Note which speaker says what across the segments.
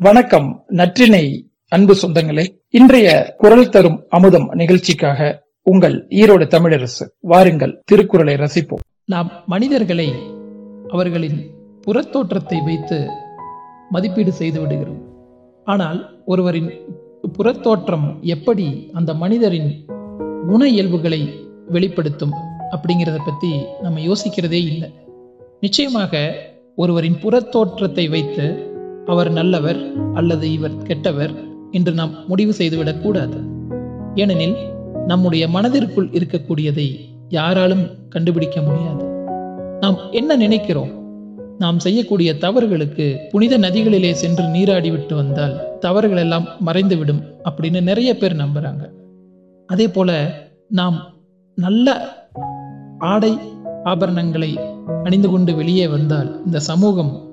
Speaker 1: வணக்கம் நற்றினை அன்பு சொந்தங்களே. இன்றைய குரல் தரும் அமுதம் நிகழ்ச்சிக்காக உங்கள் ஈரோடு தமிழரசு வாருங்கள் திருக்குறளை ரசிப்போம். நாம் மனிதர்களை அவர்களின் புறத்தோற்றத்தை வைத்து மதிப்பீடு செய்து விடுகிறோம். ஆனால் ஒருவரின் புறத்தோற்றம் எப்படி அந்த மனிதரின் குண இயல்புகளை வெளிப்படுத்தும் அப்படிங்கிறத பற்றி நம்ம யோசிக்கிறதே இல்லை. நிச்சயமாக ஒருவரின் புறத்தோற்றத்தை வைத்து அவர் நல்லவர் அல்லது இவர் கெட்டவர் என்று நாம் முடிவு செய்துவிடக் கூடாது. ஏனெனில் நம்முடைய மனதிற்குள் இருக்கக்கூடியதை யாராலும் கண்டுபிடிக்க முடியாது. நாம் என்ன நினைக்கிறோம்? நாம் செய்யக்கூடிய தவறுகளுக்கு புனித நதிகளிலே சென்று நீராடி விட்டு வந்தால் தவறுகள் எல்லாம் மறைந்துவிடும் அப்படின்னு நிறைய பேர் நம்புறாங்க. அதே போல நாம் நல்ல ஆடை ஆபரணங்களை அணிந்து கொண்டு வெளியே வந்தால் இந்த சமூகம்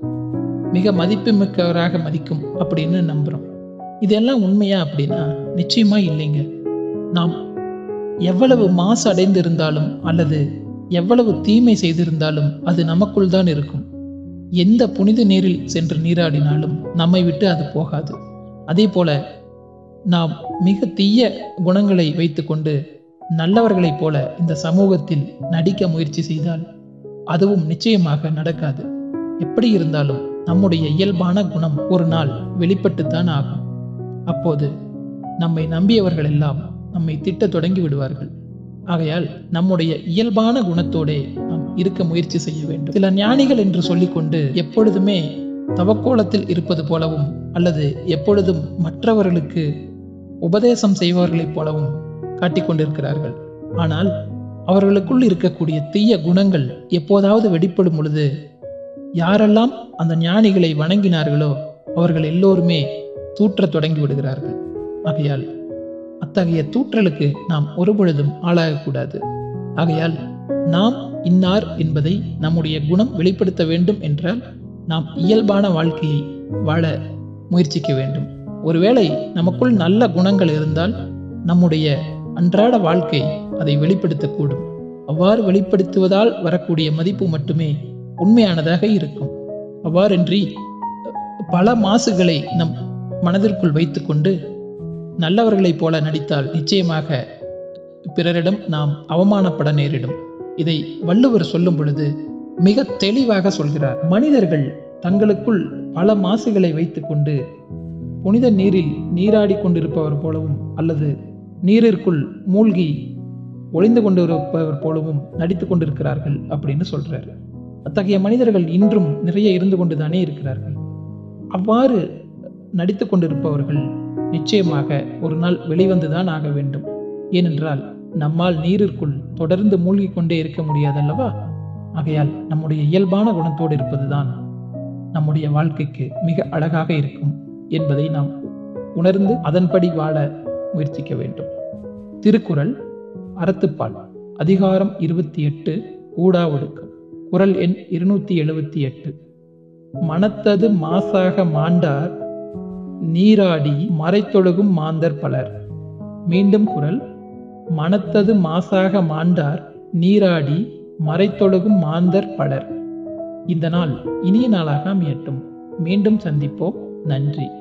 Speaker 1: மிக மதிப்புமிக்கவராக மதிக்கும் அப்படின்னு நம்புறோம். இதெல்லாம் உண்மையா அப்படின்னா நிச்சயமா இல்லைங்க. நாம் எவ்வளவு மாசு அடைந்திருந்தாலும் அல்லது எவ்வளவு தீமை செய்திருந்தாலும் அது நமக்குள் தான் இருக்கும். எந்த புனித நீரில் சென்று நீராடினாலும் நம்மை விட்டு அது போகாது. அதே போல நாம் மிக தீய குணங்களை வைத்துக்கொண்டு நல்லவர்களைப் போல இந்த சமூகத்தில் நடிக்க முயற்சி செய்தால் அதுவும் நிச்சயமாக நடக்காது. எப்படி இருந்தாலும் நம்முடைய இயல்பான குணம் ஒரு நாள் வெளிப்பட்டுத்தான் ஆகும். அப்போது நம்மை நம்பியவர்கள் எல்லாம் நம்மை திட்ட தொடங்கி விடுவார்கள். ஆகையால் நம்முடைய இயல்பான குணத்தோடே நாம் இருக்க முயற்சி செய்ய வேண்டும். சில ஞானிகள் என்று சொல்லிக்கொண்டு எப்பொழுதுமே தவக்கோலத்தில் இருப்பது போலவும் அல்லது எப்பொழுதும் மற்றவர்களுக்கு உபதேசம் செய்பவர்களைப் போலவும் காட்டிக்கொண்டிருக்கிறார்கள் ஆனால் அவர்களுக்குள் இருக்கக்கூடிய தீய குணங்கள் எப்போதாவது வெடிப்படும் பொழுது யாரெல்லாம் அந்த ஞானிகளை வணங்கினார்களோ அவர்கள் எல்லோருமே தூற்றத் தொடங்கி விடுகிறார்கள். ஆகையால் அத்தகைய தூற்றலுக்கு நாம் ஒருபொழுதும் ஆளாகக்கூடாது. ஆகையால் நாம் இன்னார் என்பதை நம்முடைய குணம் வெளிப்படுத்த வேண்டும் என்றால் நாம் இயல்பான வாழ்க்கையை வாழ முயற்சிக்க வேண்டும். ஒருவேளை நமக்குள் நல்ல குணங்கள் இருந்தால் நம்முடைய அன்றாட வாழ்க்கை அதை வெளிப்படுத்தக்கூடும். அவ்வாறு வெளிப்படுத்துவதால் வரக்கூடிய மதிப்பு மட்டுமே உண்மையானதாக இருக்கும். அவ்வாறின்றி பல மாசுகளை நம் மனதிற்குள் வைத்துக்கொண்டு நல்லவர்களைப் போல நடித்தால் நிச்சயமாக பிறரிடம் நாம் அவமானப்பட நேரிடும். இதை வள்ளுவர் சொல்லும் பொழுது மிக தெளிவாக சொல்கிறார். மனிதர்கள் தங்களுக்குள் பல மாசுகளை வைத்துக்கொண்டு புனித நீரில் நீராடி கொண்டிருப்பவர் போலவும் அல்லது நீரிற்குள் மூழ்கி ஒளிந்து கொண்டிருப்பவர் போலவும் நடித்து கொண்டிருக்கிறார்கள் அப்படின்னு சொல்றாரு. அத்தகைய மனிதர்கள் இன்றும் நிறைய இருந்து கொண்டுதானே இருக்கிறார்கள். அவ்வாறு நடித்து கொண்டிருப்பவர்கள் நிச்சயமாக ஒரு நாள் வெளிவந்துதான் ஆக வேண்டும். ஏனென்றால் நம்மால் நீரிற்குள் தொடர்ந்து மூழ்கி கொண்டே இருக்க முடியாதல்லவா? ஆகையால் நம்முடைய இயல்பான குணத்தோடு இருப்பதுதான் நம்முடைய வாழ்க்கைக்கு மிக அழகாக இருக்கும் என்பதை நாம் உணர்ந்து அதன்படி வாழ முயற்சிக்க வேண்டும். திருக்குறள் அறத்துப்பால் அதிகாரம் இருபத்தி எட்டு ஊடா ஒடுக்கம். குரல் எண் இருநூத்தி எழுபத்தி எட்டு. மனத்தது மாசாக மாண்டார் நீராடி மறைத்தொழுகும் மாந்தர் பலர். மீண்டும் குரல் மனத்தது மாசாக மாண்டார் நீராடி மறைத்தொழுகும் மாந்தர் பலர். இந்த நாள் இனிய நாளாக அமையட்டும் மீண்டும் சந்திப்போம். நன்றி.